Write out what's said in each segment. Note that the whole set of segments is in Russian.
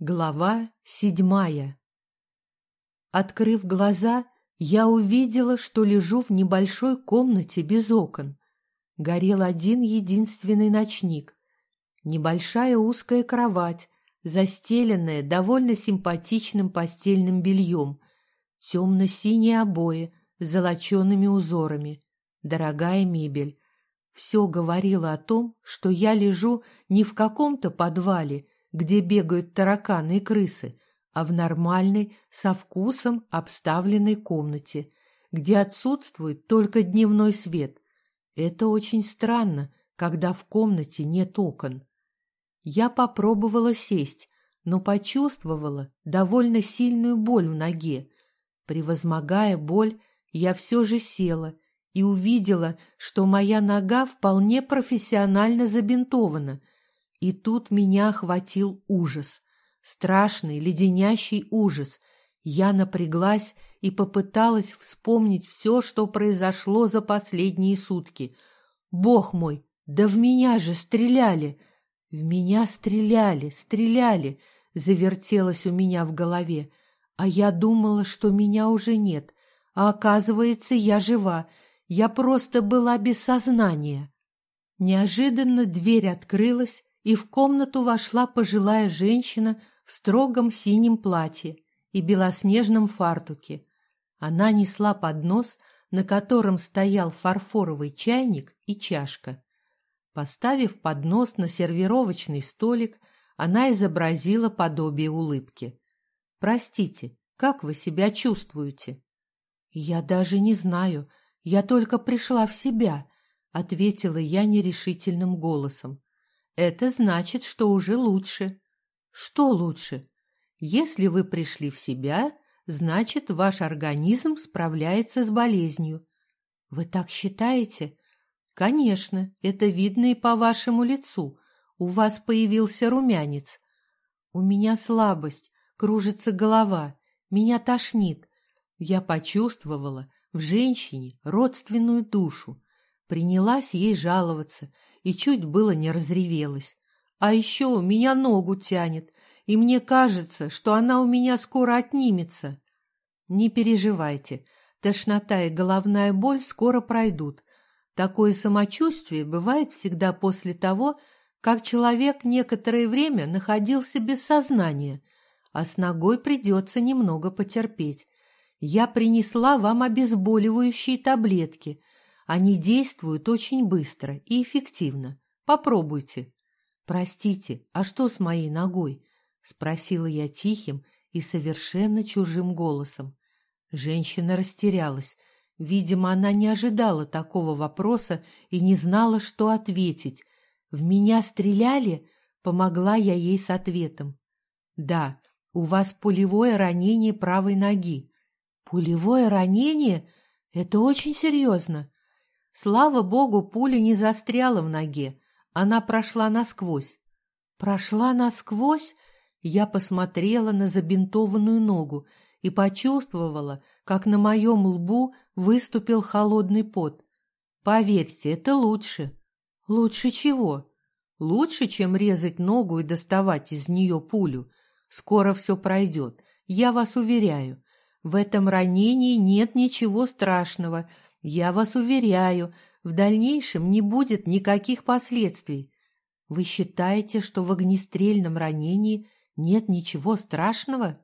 Глава седьмая Открыв глаза, я увидела, что лежу в небольшой комнате без окон. Горел один единственный ночник. Небольшая узкая кровать, застеленная довольно симпатичным постельным бельем, темно-синие обои с золочеными узорами, дорогая мебель. Все говорило о том, что я лежу не в каком-то подвале, где бегают тараканы и крысы, а в нормальной, со вкусом обставленной комнате, где отсутствует только дневной свет. Это очень странно, когда в комнате нет окон. Я попробовала сесть, но почувствовала довольно сильную боль в ноге. Превозмогая боль, я все же села и увидела, что моя нога вполне профессионально забинтована, и тут меня охватил ужас. Страшный, леденящий ужас. Я напряглась и попыталась вспомнить все, что произошло за последние сутки. Бог мой, да в меня же стреляли! В меня стреляли, стреляли! Завертелось у меня в голове. А я думала, что меня уже нет. А оказывается, я жива. Я просто была без сознания. Неожиданно дверь открылась, и в комнату вошла пожилая женщина в строгом синем платье и белоснежном фартуке. Она несла поднос, на котором стоял фарфоровый чайник и чашка. Поставив поднос на сервировочный столик, она изобразила подобие улыбки. «Простите, как вы себя чувствуете?» «Я даже не знаю, я только пришла в себя», — ответила я нерешительным голосом. Это значит, что уже лучше. Что лучше? Если вы пришли в себя, значит, ваш организм справляется с болезнью. Вы так считаете? Конечно, это видно и по вашему лицу. У вас появился румянец. У меня слабость, кружится голова, меня тошнит. Я почувствовала в женщине родственную душу, принялась ей жаловаться – и чуть было не разревелась. А еще у меня ногу тянет, и мне кажется, что она у меня скоро отнимется. Не переживайте, тошнота и головная боль скоро пройдут. Такое самочувствие бывает всегда после того, как человек некоторое время находился без сознания, а с ногой придется немного потерпеть. Я принесла вам обезболивающие таблетки, они действуют очень быстро и эффективно. Попробуйте. Простите, а что с моей ногой? Спросила я тихим и совершенно чужим голосом. Женщина растерялась. Видимо, она не ожидала такого вопроса и не знала, что ответить. «В меня стреляли?» Помогла я ей с ответом. «Да, у вас пулевое ранение правой ноги». «Пулевое ранение? Это очень серьезно. Слава богу, пуля не застряла в ноге, она прошла насквозь. Прошла насквозь? Я посмотрела на забинтованную ногу и почувствовала, как на моем лбу выступил холодный пот. Поверьте, это лучше. Лучше чего? Лучше, чем резать ногу и доставать из нее пулю. Скоро все пройдет, я вас уверяю. В этом ранении нет ничего страшного — я вас уверяю, в дальнейшем не будет никаких последствий. Вы считаете, что в огнестрельном ранении нет ничего страшного?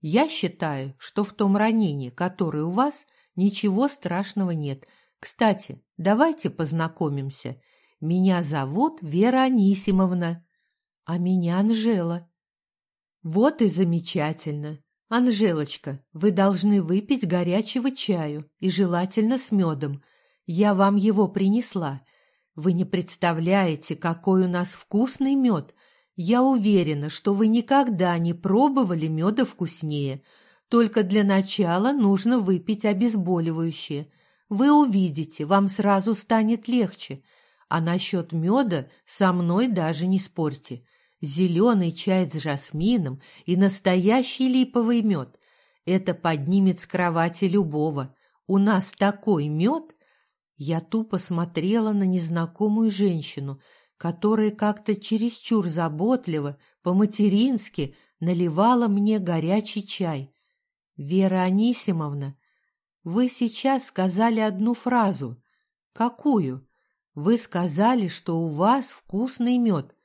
Я считаю, что в том ранении, которое у вас, ничего страшного нет. Кстати, давайте познакомимся. Меня зовут Вера Анисимовна, а меня Анжела. Вот и замечательно. «Анжелочка, вы должны выпить горячего чаю, и желательно с медом. Я вам его принесла. Вы не представляете, какой у нас вкусный мед. Я уверена, что вы никогда не пробовали меда вкуснее. Только для начала нужно выпить обезболивающее. Вы увидите, вам сразу станет легче. А насчет меда со мной даже не спорьте зеленый чай с жасмином и настоящий липовый мед. Это поднимет с кровати любого. У нас такой мед. Я тупо смотрела на незнакомую женщину, которая как-то чересчур заботливо, по-матерински наливала мне горячий чай. «Вера Анисимовна, вы сейчас сказали одну фразу. Какую? Вы сказали, что у вас вкусный мед.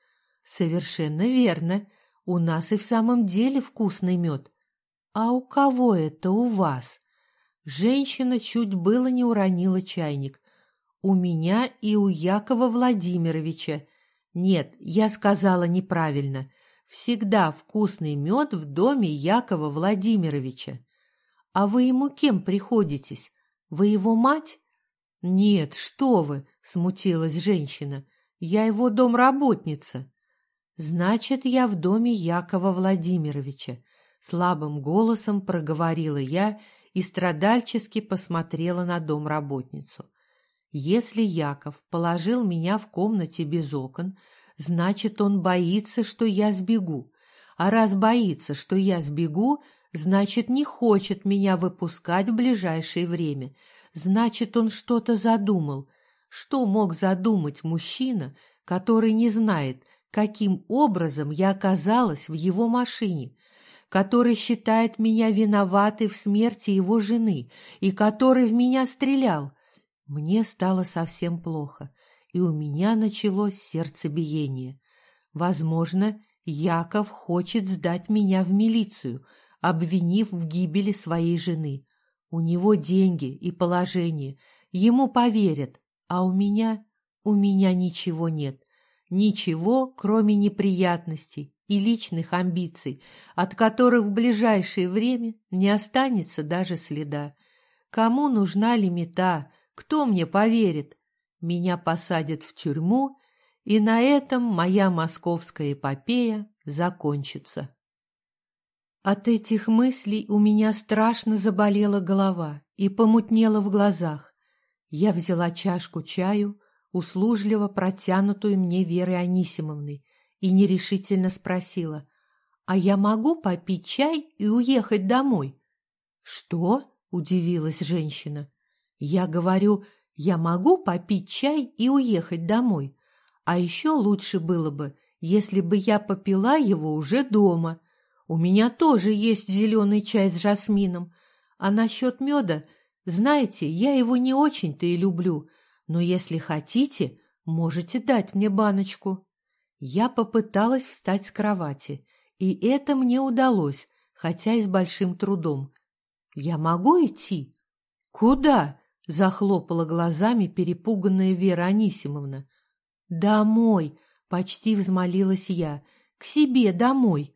Совершенно верно. У нас и в самом деле вкусный мед. А у кого это у вас? Женщина чуть было не уронила чайник. У меня и у Якова Владимировича. Нет, я сказала неправильно. Всегда вкусный мед в доме Якова Владимировича. А вы ему кем приходитесь? Вы его мать? Нет, что вы, смутилась женщина. Я его домработница. Значит, я в доме Якова Владимировича. Слабым голосом проговорила я и страдальчески посмотрела на домработницу. Если Яков положил меня в комнате без окон, значит, он боится, что я сбегу. А раз боится, что я сбегу, значит, не хочет меня выпускать в ближайшее время. Значит, он что-то задумал. Что мог задумать мужчина, который не знает, каким образом я оказалась в его машине, который считает меня виноватой в смерти его жены и который в меня стрелял? Мне стало совсем плохо и у меня началось сердцебиение. Возможно, Яков хочет сдать меня в милицию, обвинив в гибели своей жены. У него деньги и положение, ему поверят, а у меня, у меня ничего нет. Ничего, кроме неприятностей и личных амбиций, от которых в ближайшее время не останется даже следа. Кому нужна лимита? Кто мне поверит? меня посадят в тюрьму, и на этом моя московская эпопея закончится. От этих мыслей у меня страшно заболела голова и помутнела в глазах. Я взяла чашку чаю, услужливо протянутую мне Верой Анисимовной, и нерешительно спросила, «А я могу попить чай и уехать домой?» «Что?» — удивилась женщина. «Я говорю, я могу попить чай и уехать домой. А еще лучше было бы, если бы я попила его уже дома. У меня тоже есть зеленый чай с жасмином. А насчет меда, знаете, я его не очень-то и люблю, но если хотите, можете дать мне баночку. Я попыталась встать с кровати, и это мне удалось, хотя и с большим трудом. Я могу идти? Куда? Захлопала глазами перепуганная Вера Анисимовна. «Домой!» — почти взмолилась я. «К себе домой!»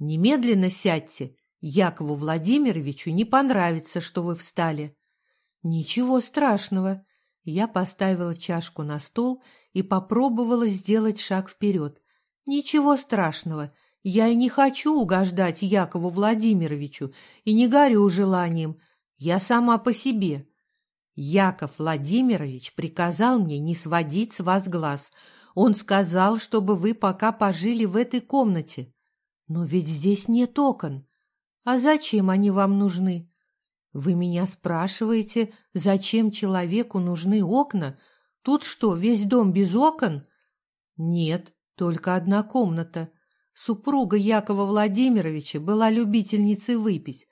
«Немедленно сядьте! Якову Владимировичу не понравится, что вы встали!» «Ничего страшного!» Я поставила чашку на стол и попробовала сделать шаг вперед. «Ничего страшного!» Я и не хочу угождать Якову Владимировичу и не горю желанием. Я сама по себе. Яков Владимирович приказал мне не сводить с вас глаз. Он сказал, чтобы вы пока пожили в этой комнате. Но ведь здесь нет окон. А зачем они вам нужны? Вы меня спрашиваете, зачем человеку нужны окна? Тут что, весь дом без окон? Нет, только одна комната. Супруга Якова Владимировича была любительницей выпить.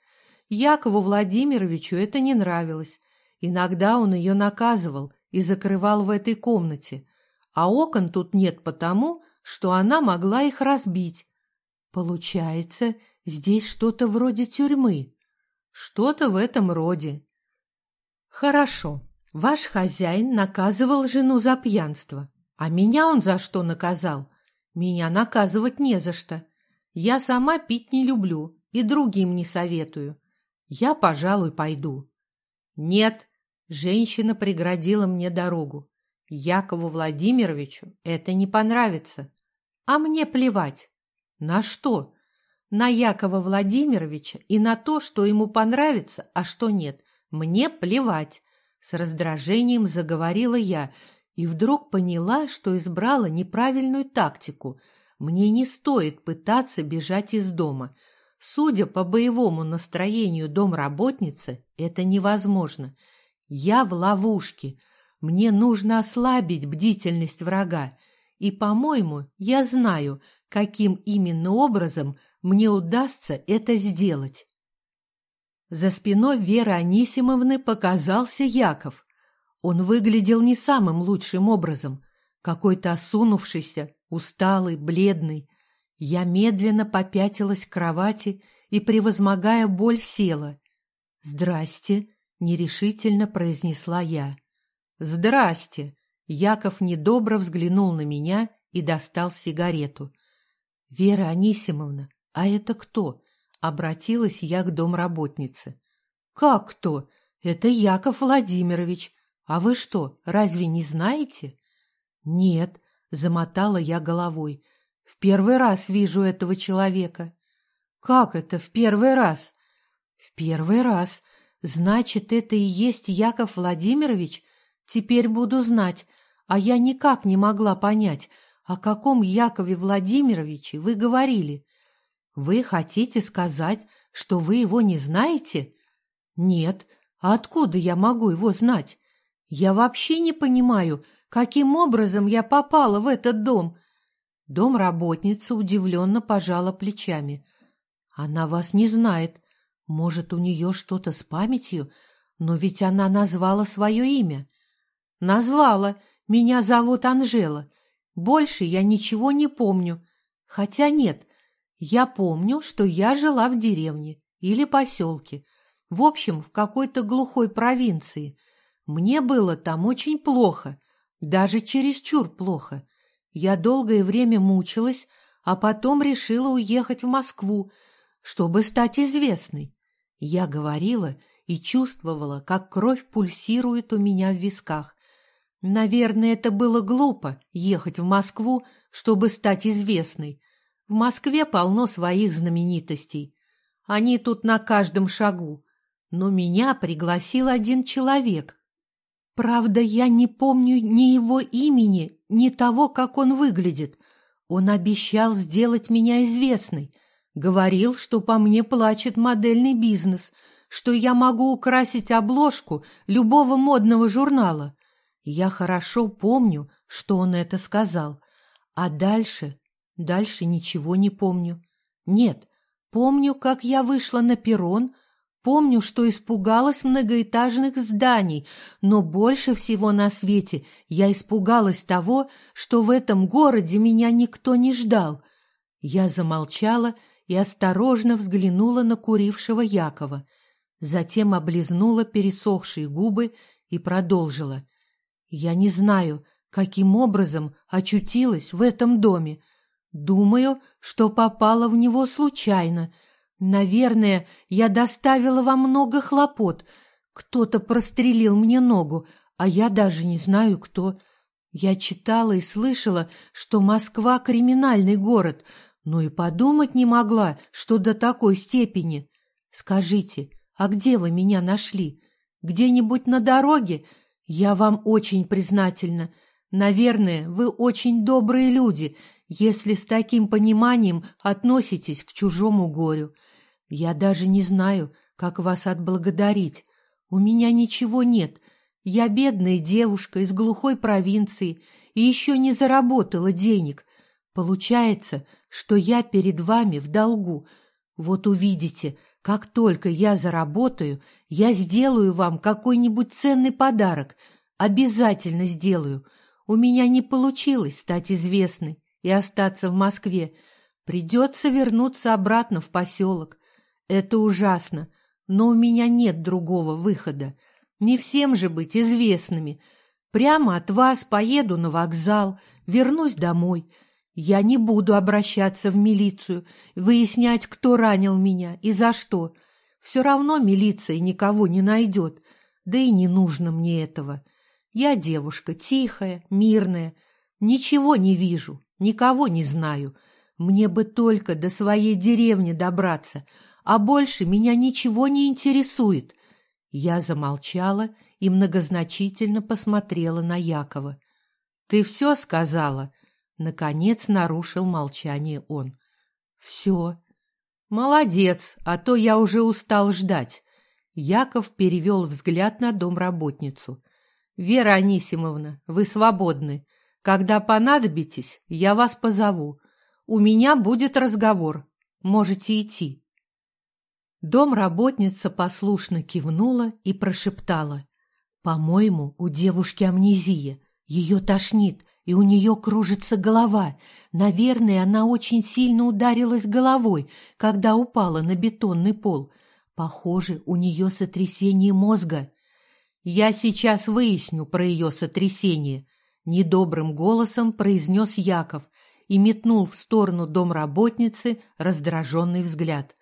Якову Владимировичу это не нравилось. Иногда он ее наказывал и закрывал в этой комнате, а окон тут нет потому, что она могла их разбить. Получается, здесь что-то вроде тюрьмы. Что-то в этом роде. Хорошо, ваш хозяин наказывал жену за пьянство. А меня он за что наказал? Меня наказывать не за что. Я сама пить не люблю и другим не советую. Я, пожалуй, пойду. Нет, Женщина преградила мне дорогу. Якову Владимировичу это не понравится. А мне плевать. На что? На Якова Владимировича и на то, что ему понравится, а что нет. Мне плевать. С раздражением заговорила я и вдруг поняла, что избрала неправильную тактику. Мне не стоит пытаться бежать из дома. Судя по боевому настроению домработницы, это невозможно. Я в ловушке. Мне нужно ослабить бдительность врага. И, по-моему, я знаю, каким именно образом мне удастся это сделать. За спиной Веры Анисимовны показался Яков. Он выглядел не самым лучшим образом, какой-то осунувшийся, усталый, бледный. Я медленно попятилась к кровати и, превозмогая боль, села. «Здрасте», — нерешительно произнесла я. «Здрасте!» Яков недобро взглянул на меня и достал сигарету. «Вера Анисимовна, а это кто?» — обратилась я к домработнице. «Как кто? Это Яков Владимирович. А вы что, разве не знаете?» «Нет», — замотала я головой. «В первый раз вижу этого человека». «Как это в первый раз?» «В первый раз. Значит, это и есть Яков Владимирович? Теперь буду знать. А я никак не могла понять, о каком Якове Владимировиче вы говорили. Вы хотите сказать, что вы его не знаете? Нет. А откуда я могу его знать? Я вообще не понимаю, каким образом я попала в этот дом. Домработница удивленно пожала плечами. Она вас не знает. Может, у нее что-то с памятью, но ведь она назвала свое имя. Назвала. Меня зовут Анжела. Больше я ничего не помню. Хотя нет, я помню, что я жила в деревне или поселке. В общем, в какой-то глухой провинции. Мне было там очень плохо, даже чересчур плохо. Я долгое время мучилась, а потом решила уехать в Москву, чтобы стать известной. Я говорила и чувствовала, как кровь пульсирует у меня в висках. Наверное, это было глупо ехать в Москву, чтобы стать известной. В Москве полно своих знаменитостей. Они тут на каждом шагу. Но меня пригласил один человек. Правда, я не помню ни его имени, ни того, как он выглядит. Он обещал сделать меня известной — Говорил, что по мне плачет модельный бизнес, что я могу украсить обложку любого модного журнала. Я хорошо помню, что он это сказал. А дальше? Дальше ничего не помню. Нет, помню, как я вышла на перрон, помню, что испугалась многоэтажных зданий, но больше всего на свете я испугалась того, что в этом городе меня никто не ждал. Я замолчала и осторожно взглянула на курившего Якова, затем облизнула пересохшие губы и продолжила. «Я не знаю, каким образом очутилась в этом доме. Думаю, что попала в него случайно. Наверное, я доставила вам много хлопот. Кто-то прострелил мне ногу, а я даже не знаю, кто. Я читала и слышала, что Москва — криминальный город — но и подумать не могла, что до такой степени. Скажите, а где вы меня нашли? Где-нибудь на дороге? Я вам очень признательна. Наверное, вы очень добрые люди, если с таким пониманием относитесь к чужому горю. Я даже не знаю, как вас отблагодарить. У меня ничего нет. Я бедная девушка из глухой провинции и еще не заработала денег. Получается, что я перед вами в долгу. Вот увидите, как только я заработаю, я сделаю вам какой-нибудь ценный подарок. Обязательно сделаю. У меня не получилось стать известной и остаться в Москве. Придется вернуться обратно в поселок. Это ужасно, но у меня нет другого выхода. Не всем же быть известными. Прямо от вас поеду на вокзал, вернусь домой — я не буду обращаться в милицию, выяснять, кто ранил меня и за что. Все равно милиция никого не найдет, да и не нужно мне этого. Я девушка тихая, мирная, ничего не вижу, никого не знаю. Мне бы только до своей деревни добраться, а больше меня ничего не интересует. Я замолчала и многозначительно посмотрела на Якова. — Ты все сказала? Наконец нарушил молчание он. «Все». «Молодец, а то я уже устал ждать». Яков перевел взгляд на домработницу. «Вера Анисимовна, вы свободны. Когда понадобитесь, я вас позову. У меня будет разговор. Можете идти». Домработница послушно кивнула и прошептала. «По-моему, у девушки амнезия. Ее тошнит, и у нее кружится голова. Наверное, она очень сильно ударилась головой, когда упала на бетонный пол. Похоже, у нее сотрясение мозга. Я сейчас выясню про ее сотрясение, недобрым голосом произнес Яков и метнул в сторону домработницы раздраженный взгляд.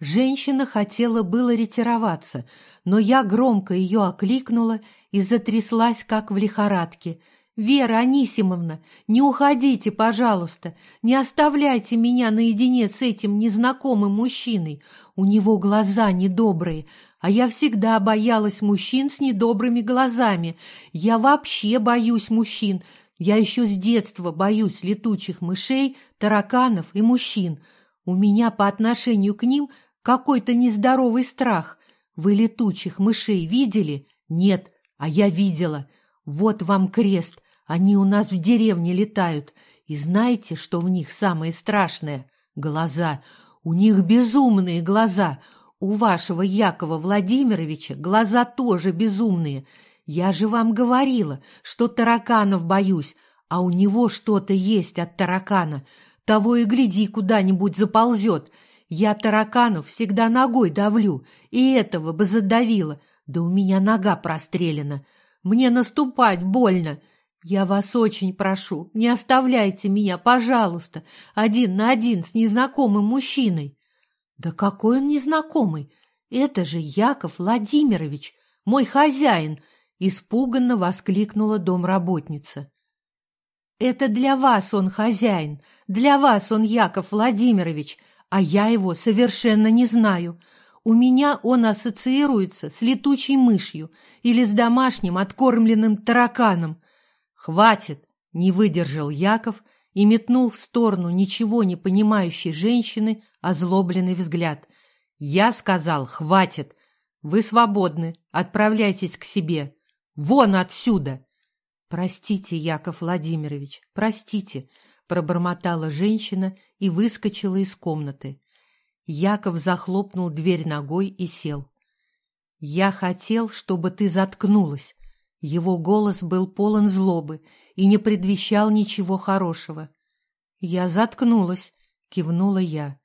Женщина хотела было ретироваться, но я громко ее окликнула и затряслась, как в лихорадке — «Вера Анисимовна, не уходите, пожалуйста, не оставляйте меня наедине с этим незнакомым мужчиной. У него глаза недобрые, а я всегда боялась мужчин с недобрыми глазами. Я вообще боюсь мужчин. Я еще с детства боюсь летучих мышей, тараканов и мужчин. У меня по отношению к ним какой-то нездоровый страх. Вы летучих мышей видели? Нет, а я видела». Вот вам крест, они у нас в деревне летают. И знаете, что в них самое страшное? Глаза. У них безумные глаза. У вашего Якова Владимировича глаза тоже безумные. Я же вам говорила, что тараканов боюсь, а у него что-то есть от таракана. Того и гляди, куда-нибудь заползет. Я тараканов всегда ногой давлю, и этого бы задавила. Да у меня нога прострелена. Мне наступать больно. Я вас очень прошу, не оставляйте меня, пожалуйста, один на один с незнакомым мужчиной. Да какой он незнакомый? Это же Яков Владимирович, мой хозяин, испуганно воскликнула домработница. Это для вас он хозяин, для вас он Яков Владимирович, а я его совершенно не знаю. У меня он ассоциируется с летучей мышью или с домашним откормленным тараканом. «Хватит!» — не выдержал Яков и метнул в сторону ничего не понимающей женщины озлобленный взгляд. «Я сказал, хватит! Вы свободны, отправляйтесь к себе! Вон отсюда!» «Простите, Яков Владимирович, простите!» — пробормотала женщина и выскочила из комнаты. Яков захлопнул дверь ногой и сел. «Я хотел, чтобы ты заткнулась», его голос был полон злобы и не предвещал ничего хорошего. «Я заткнулась», — кивнула я.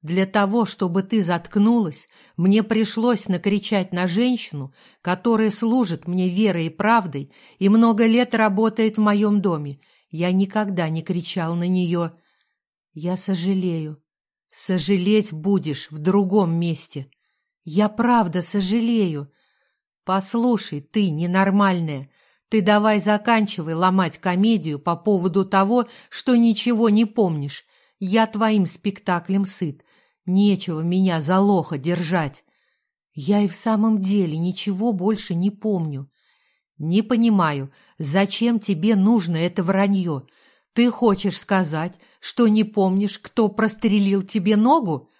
«Для того, чтобы ты заткнулась, мне пришлось накричать на женщину, которая служит мне верой и правдой и много лет работает в моем доме. Я никогда не кричал на нее. Я сожалею. Сожалеть будешь в другом месте. Я правда сожалею. «Послушай, ты ненормальная, ты давай заканчивай ломать комедию по поводу того, что ничего не помнишь. Я твоим спектаклем сыт. Нечего меня за лоха держать. Я и в самом деле ничего больше не помню. Не понимаю, зачем тебе нужно это вранье? Ты хочешь сказать, что не помнишь, кто прострелил тебе ногу?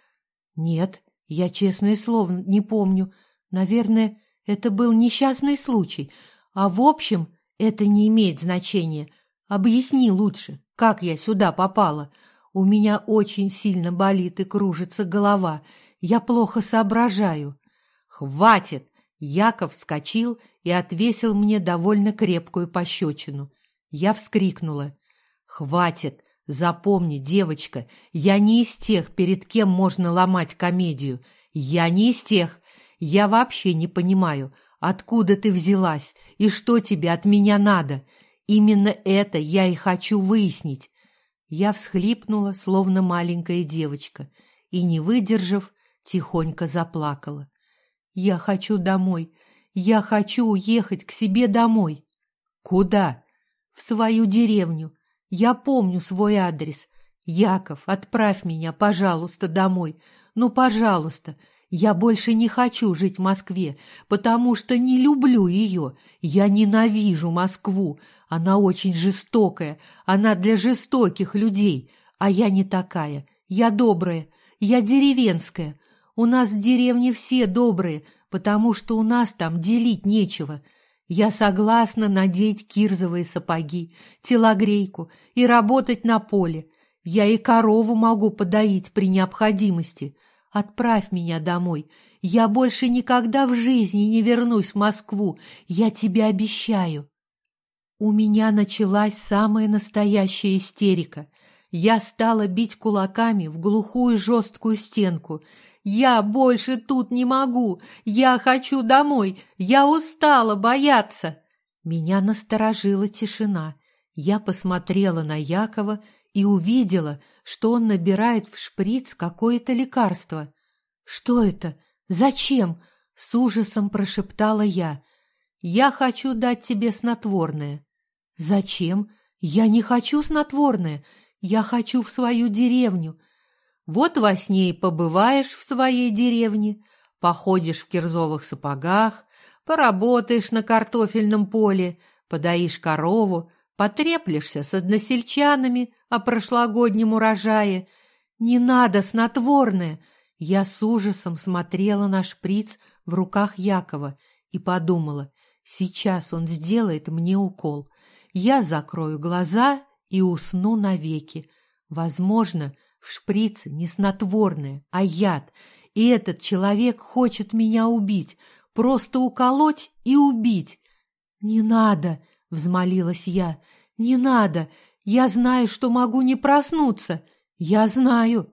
Нет, я, честное слово, не помню. Наверное, это был несчастный случай, а в общем это не имеет значения. Объясни лучше, как я сюда попала. У меня очень сильно болит и кружится голова. Я плохо соображаю. Хватит! Яков вскочил и отвесил мне довольно крепкую пощечину. Я вскрикнула. «Хватит! Запомни, девочка, я не из тех, перед кем можно ломать комедию. Я не из тех, я вообще не понимаю, откуда ты взялась и что тебе от меня надо. Именно это я и хочу выяснить. Я всхлипнула, словно маленькая девочка, и, не выдержав, тихонько заплакала. Я хочу домой. Я хочу уехать к себе домой. Куда? В свою деревню. Я помню свой адрес. Яков, отправь меня, пожалуйста, домой. Ну, пожалуйста. Я больше не хочу жить в Москве, потому что не люблю ее. Я ненавижу Москву. Она очень жестокая. Она для жестоких людей. А я не такая. Я добрая. Я деревенская. У нас в деревне все добрые, потому что у нас там делить нечего. Я согласна надеть кирзовые сапоги, телогрейку и работать на поле. Я и корову могу подоить при необходимости. Отправь меня домой. Я больше никогда в жизни не вернусь в Москву. Я тебе обещаю. У меня началась самая настоящая истерика. Я стала бить кулаками в глухую жесткую стенку. «Я больше тут не могу! Я хочу домой! Я устала бояться!» Меня насторожила тишина. Я посмотрела на Якова и увидела, что он набирает в шприц какое-то лекарство. «Что это? Зачем?» — с ужасом прошептала я. «Я хочу дать тебе снотворное». «Зачем? Я не хочу снотворное. Я хочу в свою деревню. Вот во сне и побываешь в своей деревне, походишь в кирзовых сапогах, поработаешь на картофельном поле, подоишь корову, потреплешься с односельчанами о прошлогоднем урожае. Не надо снотворное. Я с ужасом смотрела на шприц в руках Якова и подумала, сейчас он сделает мне укол. Я закрою глаза и усну навеки. Возможно, в шприце не снотворное, а яд, и этот человек хочет меня убить, просто уколоть и убить. «Не надо!» — взмолилась я. «Не надо! Я знаю, что могу не проснуться! Я знаю!»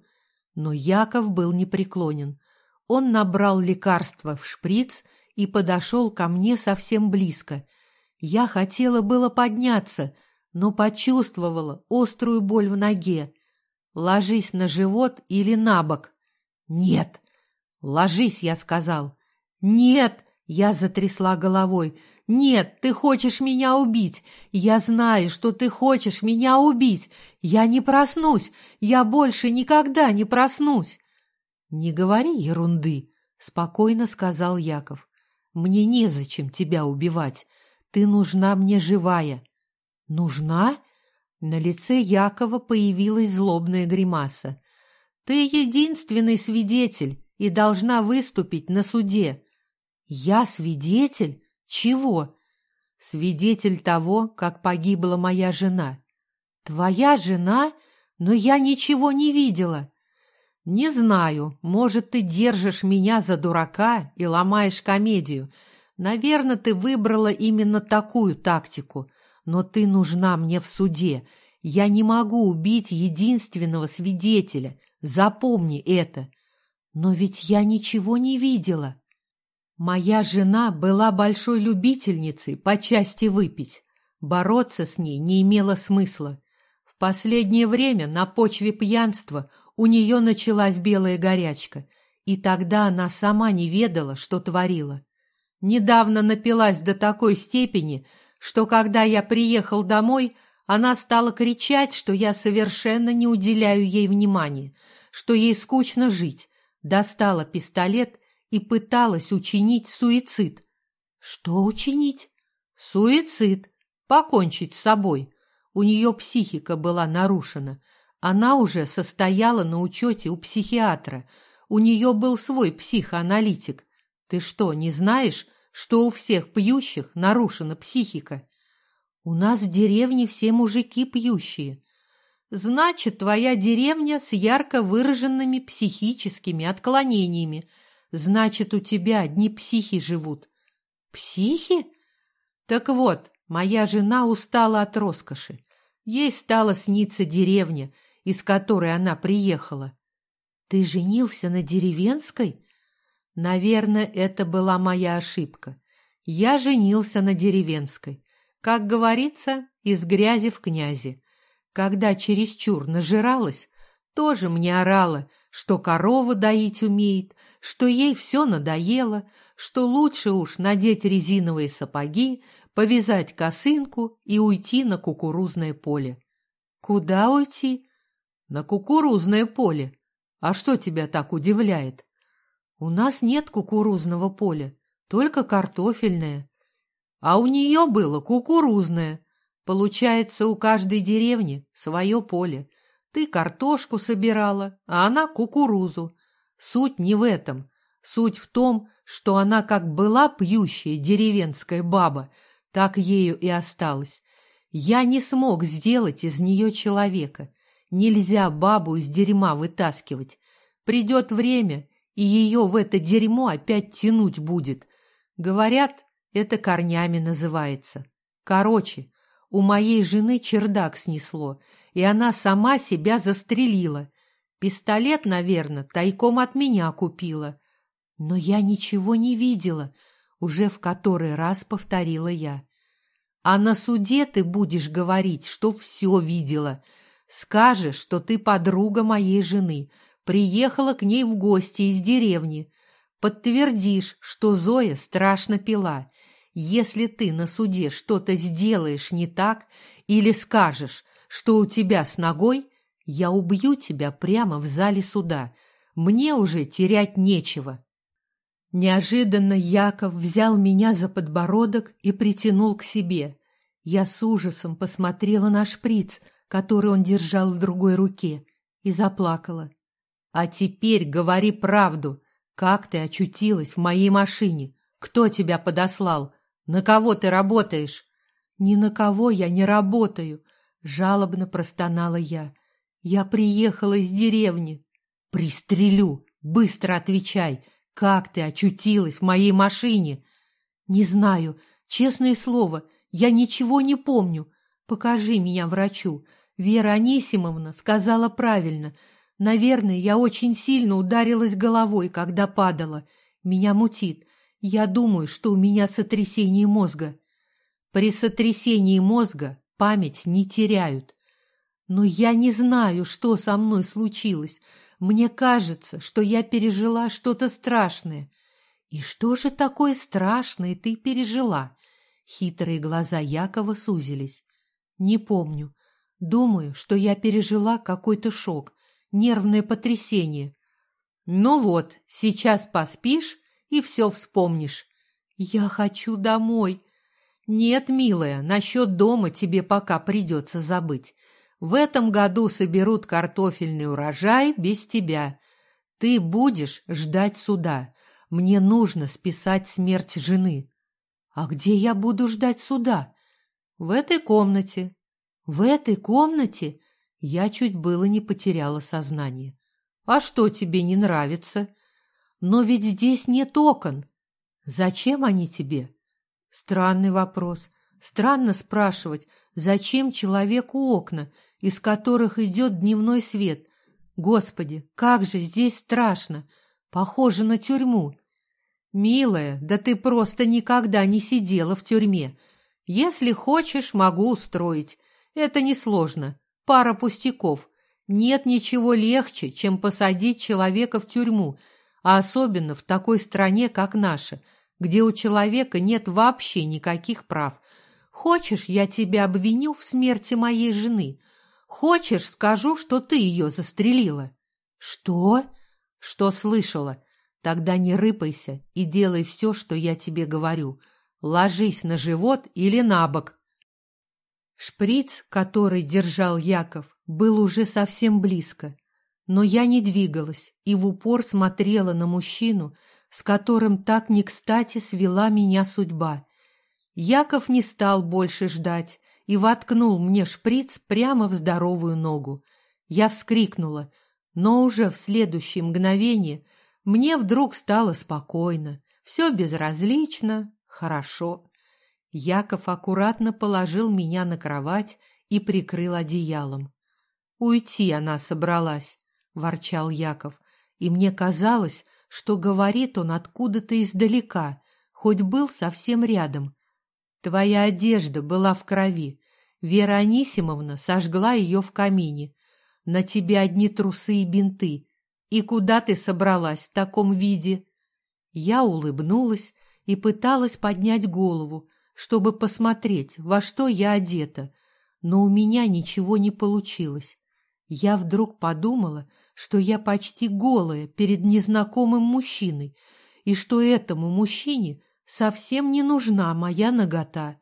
Но Яков был непреклонен. Он набрал лекарство в шприц и подошел ко мне совсем близко. Я хотела было подняться, но почувствовала острую боль в ноге. «Ложись на живот или на бок?» «Нет!» «Ложись!» — я сказал. «Нет!» — я затрясла головой. «Нет, ты хочешь меня убить! Я знаю, что ты хочешь меня убить! Я не проснусь! Я больше никогда не проснусь!» «Не говори ерунды!» — спокойно сказал Яков. «Мне незачем тебя убивать. Ты нужна мне живая». «Нужна?» На лице Якова появилась злобная гримаса. «Ты единственный свидетель и должна выступить на суде». «Я свидетель? Чего?» «Свидетель того, как погибла моя жена». «Твоя жена? Но я ничего не видела». «Не знаю, может, ты держишь меня за дурака и ломаешь комедию. Наверное, ты выбрала именно такую тактику но ты нужна мне в суде. Я не могу убить единственного свидетеля. Запомни это. Но ведь я ничего не видела. Моя жена была большой любительницей по части выпить. Бороться с ней не имело смысла. В последнее время на почве пьянства у нее началась белая горячка, и тогда она сама не ведала, что творила. Недавно напилась до такой степени, что когда я приехал домой, она стала кричать, что я совершенно не уделяю ей внимания, что ей скучно жить, достала пистолет и пыталась учинить суицид. Что учинить? Суицид. Покончить с собой. У нее психика была нарушена. Она уже состояла на учете у психиатра. У нее был свой психоаналитик. Ты что, не знаешь, что у всех пьющих нарушена психика. У нас в деревне все мужики пьющие. Значит, твоя деревня с ярко выраженными психическими отклонениями. Значит, у тебя одни психи живут. Психи? Так вот, моя жена устала от роскоши. Ей стала сниться деревня, из которой она приехала. Ты женился на деревенской? Наверное, это была моя ошибка. Я женился на деревенской. Как говорится, из грязи в князи. Когда чересчур нажиралась, тоже мне орала, что корову доить умеет, что ей все надоело, что лучше уж надеть резиновые сапоги, повязать косынку и уйти на кукурузное поле. Куда уйти? На кукурузное поле. А что тебя так удивляет? У нас нет кукурузного поля, только картофельное. А у нее было кукурузное. Получается, у каждой деревни свое поле. Ты картошку собирала, а она кукурузу. Суть не в этом. Суть в том, что она как была пьющая деревенская баба, так ею и осталась. Я не смог сделать из нее человека. Нельзя бабу из дерьма вытаскивать. Придет время, и ее в это дерьмо опять тянуть будет. Говорят, это корнями называется. Короче, у моей жены чердак снесло, и она сама себя застрелила. Пистолет, наверное, тайком от меня купила. Но я ничего не видела, уже в который раз повторила я. А на суде ты будешь говорить, что все видела. Скажешь, что ты подруга моей жены, приехала к ней в гости из деревни. Подтвердишь, что Зоя страшно пила. Если ты на суде что-то сделаешь не так или скажешь, что у тебя с ногой, я убью тебя прямо в зале суда. Мне уже терять нечего. Неожиданно Яков взял меня за подбородок и притянул к себе. Я с ужасом посмотрела на шприц, который он держал в другой руке, и заплакала. «А теперь говори правду. Как ты очутилась в моей машине? Кто тебя подослал? На кого ты работаешь?» «Ни на кого я не работаю», — жалобно простонала я. «Я приехала из деревни». «Пристрелю! Быстро отвечай! Как ты очутилась в моей машине?» «Не знаю. Честное слово, я ничего не помню. Покажи меня врачу. Вера Анисимовна сказала правильно. Наверное, я очень сильно ударилась головой, когда падала. Меня мутит. Я думаю, что у меня сотрясение мозга. При сотрясении мозга память не теряют. Но я не знаю, что со мной случилось. Мне кажется, что я пережила что-то страшное. И что же такое страшное ты пережила? Хитрые глаза Якова сузились. Не помню. Думаю, что я пережила какой-то шок, нервное потрясение. Ну вот, сейчас поспишь и все вспомнишь. Я хочу домой. Нет, милая, насчет дома тебе пока придется забыть. В этом году соберут картофельный урожай без тебя. Ты будешь ждать суда. Мне нужно списать смерть жены. А где я буду ждать суда? В этой комнате. В этой комнате? Я чуть было не потеряла сознание. А что тебе не нравится? Но ведь здесь нет окон. Зачем они тебе? Странный вопрос. Странно спрашивать, зачем человеку окна, из которых идет дневной свет. Господи, как же здесь страшно! Похоже на тюрьму. Милая, да ты просто никогда не сидела в тюрьме. Если хочешь, могу устроить. Это несложно. Пара пустяков. Нет ничего легче, чем посадить человека в тюрьму, а особенно в такой стране, как наша, где у человека нет вообще никаких прав. Хочешь, я тебя обвиню в смерти моей жены? Хочешь, скажу, что ты ее застрелила? Что? Что слышала? Тогда не рыпайся и делай все, что я тебе говорю. Ложись на живот или на бок. Шприц, который держал Яков, был уже совсем близко, но я не двигалась и в упор смотрела на мужчину, с которым так не кстати свела меня судьба. Яков не стал больше ждать и воткнул мне шприц прямо в здоровую ногу. Я вскрикнула, но уже в следующее мгновение мне вдруг стало спокойно, все безразлично, хорошо. Яков аккуратно положил меня на кровать и прикрыл одеялом. «Уйти она собралась», — ворчал Яков, и мне казалось, что говорит он откуда-то издалека, хоть был совсем рядом. «Твоя одежда была в крови. Вера Анисимовна сожгла ее в камине. На тебе одни трусы и бинты. И куда ты собралась в таком виде?» Я улыбнулась и пыталась поднять голову, чтобы посмотреть, во что я одета, но у меня ничего не получилось. Я вдруг подумала, что я почти голая перед незнакомым мужчиной, и что этому мужчине совсем не нужна моя нагота.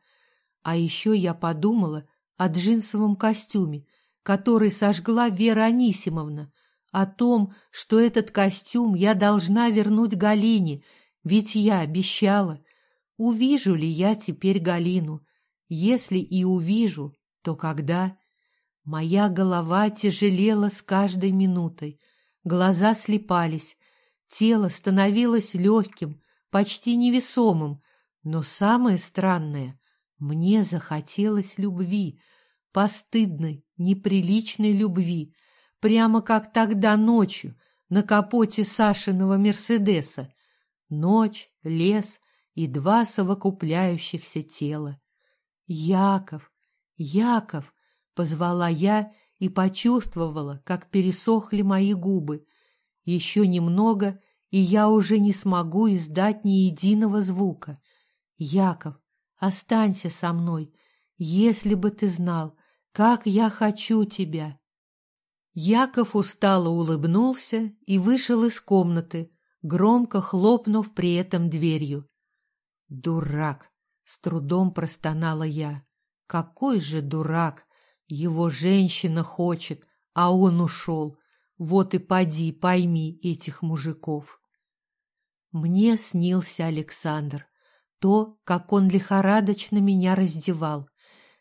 А еще я подумала о джинсовом костюме, который сожгла Вера Анисимовна, о том, что этот костюм я должна вернуть Галине, ведь я обещала — Увижу ли я теперь Галину? Если и увижу, то когда? Моя голова тяжелела с каждой минутой, глаза слепались, тело становилось легким, почти невесомым, но самое странное — мне захотелось любви, постыдной, неприличной любви, прямо как тогда ночью на капоте Сашиного Мерседеса. Ночь, лес и два совокупляющихся тела. «Яков! Яков!» — позвала я и почувствовала, как пересохли мои губы. Еще немного, и я уже не смогу издать ни единого звука. «Яков, останься со мной, если бы ты знал, как я хочу тебя!» Яков устало улыбнулся и вышел из комнаты, громко хлопнув при этом дверью. «Дурак!» — с трудом простонала я. «Какой же дурак! Его женщина хочет, а он ушел. Вот и поди, пойми этих мужиков». Мне снился Александр. То, как он лихорадочно меня раздевал,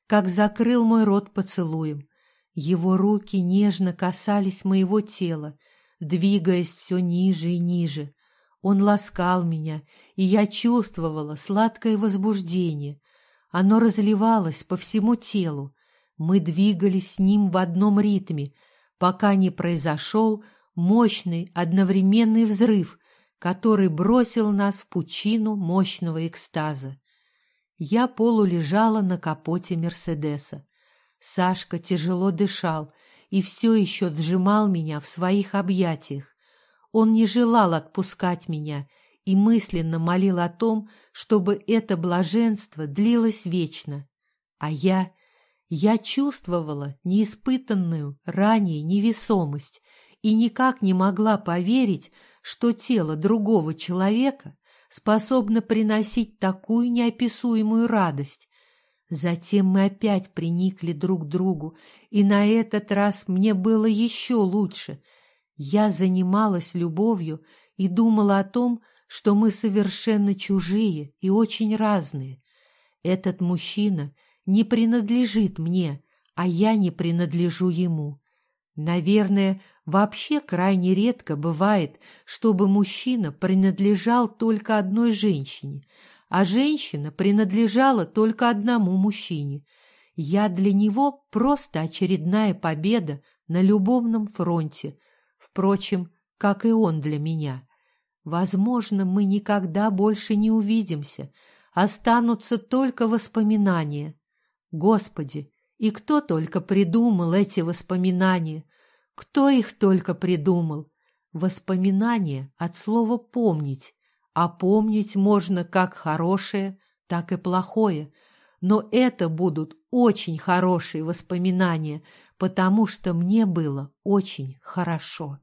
как закрыл мой рот поцелуем. Его руки нежно касались моего тела, двигаясь все ниже и ниже. Он ласкал меня, и я чувствовала сладкое возбуждение. Оно разливалось по всему телу. Мы двигались с ним в одном ритме, пока не произошел мощный одновременный взрыв, который бросил нас в пучину мощного экстаза. Я полулежала на капоте Мерседеса. Сашка тяжело дышал и все еще сжимал меня в своих объятиях. Он не желал отпускать меня и мысленно молил о том, чтобы это блаженство длилось вечно. А я... Я чувствовала неиспытанную ранее невесомость и никак не могла поверить, что тело другого человека способно приносить такую неописуемую радость. Затем мы опять приникли друг к другу, и на этот раз мне было еще лучше — я занималась любовью и думала о том, что мы совершенно чужие и очень разные. Этот мужчина не принадлежит мне, а я не принадлежу ему. Наверное, вообще крайне редко бывает, чтобы мужчина принадлежал только одной женщине, а женщина принадлежала только одному мужчине. Я для него просто очередная победа на любовном фронте — впрочем, как и он для меня. Возможно, мы никогда больше не увидимся, останутся только воспоминания. Господи, и кто только придумал эти воспоминания? Кто их только придумал? Воспоминания от слова «помнить», а помнить можно как хорошее, так и плохое. Но это будут очень хорошие воспоминания, потому что мне было очень хорошо.